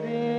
Hare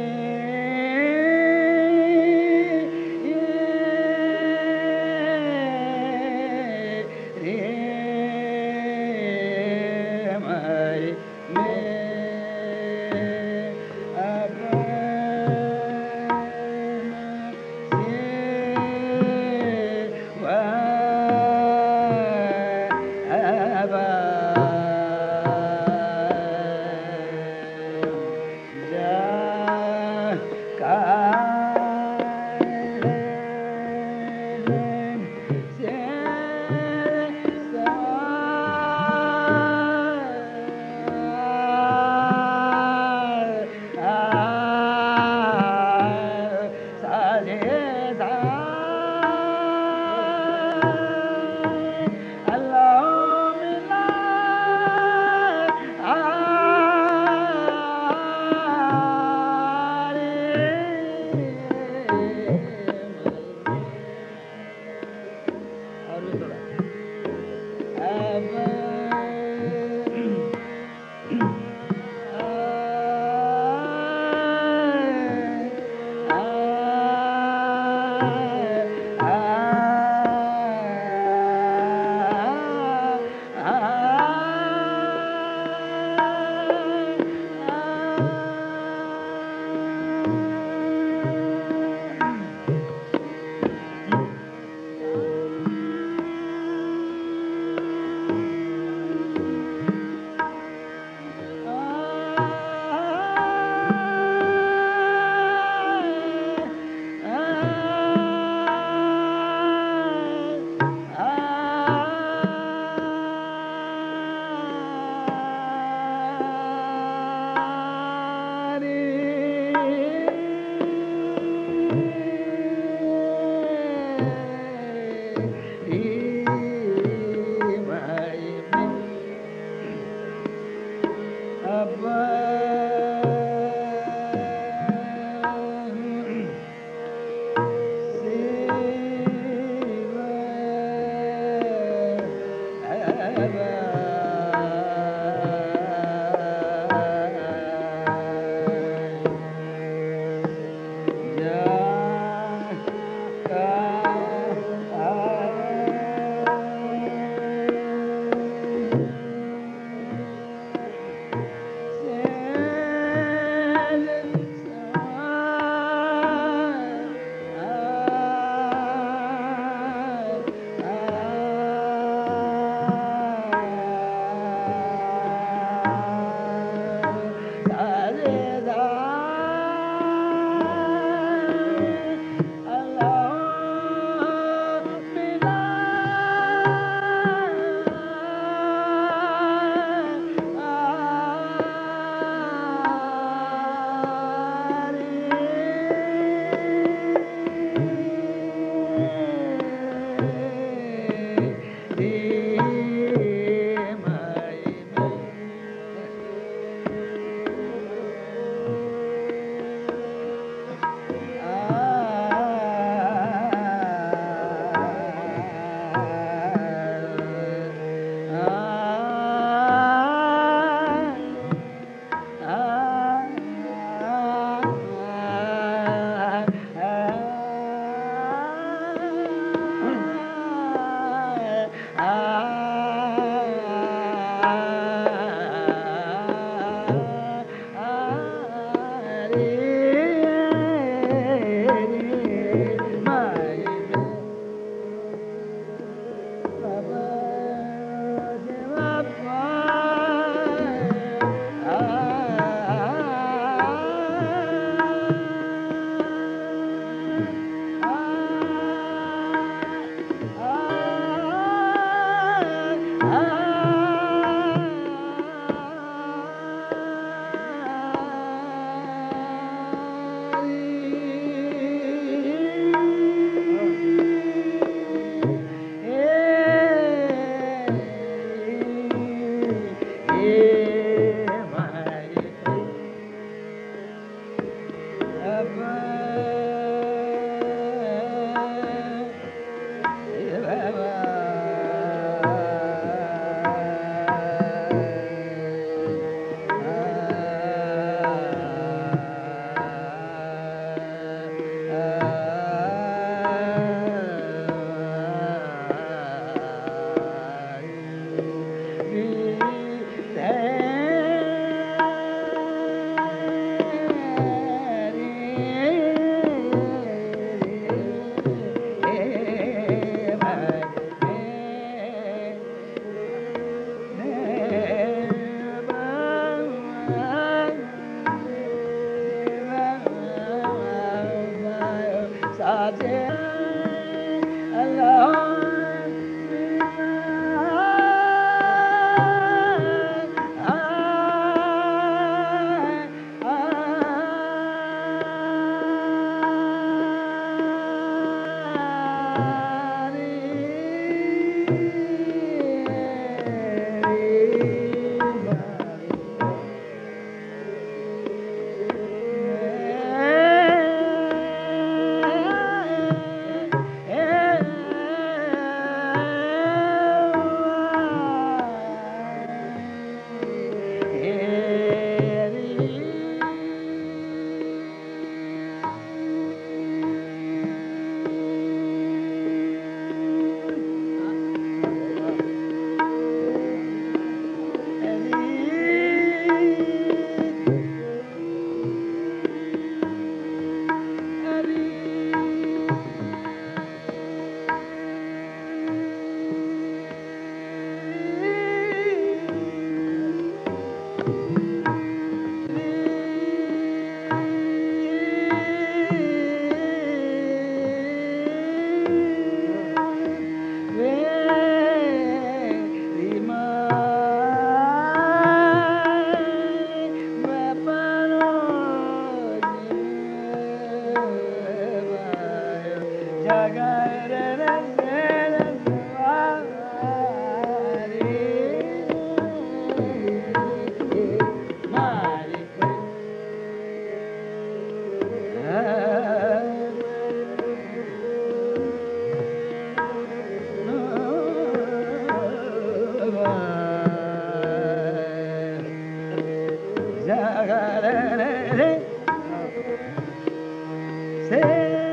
Bye-bye. da da da da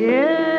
Yeah.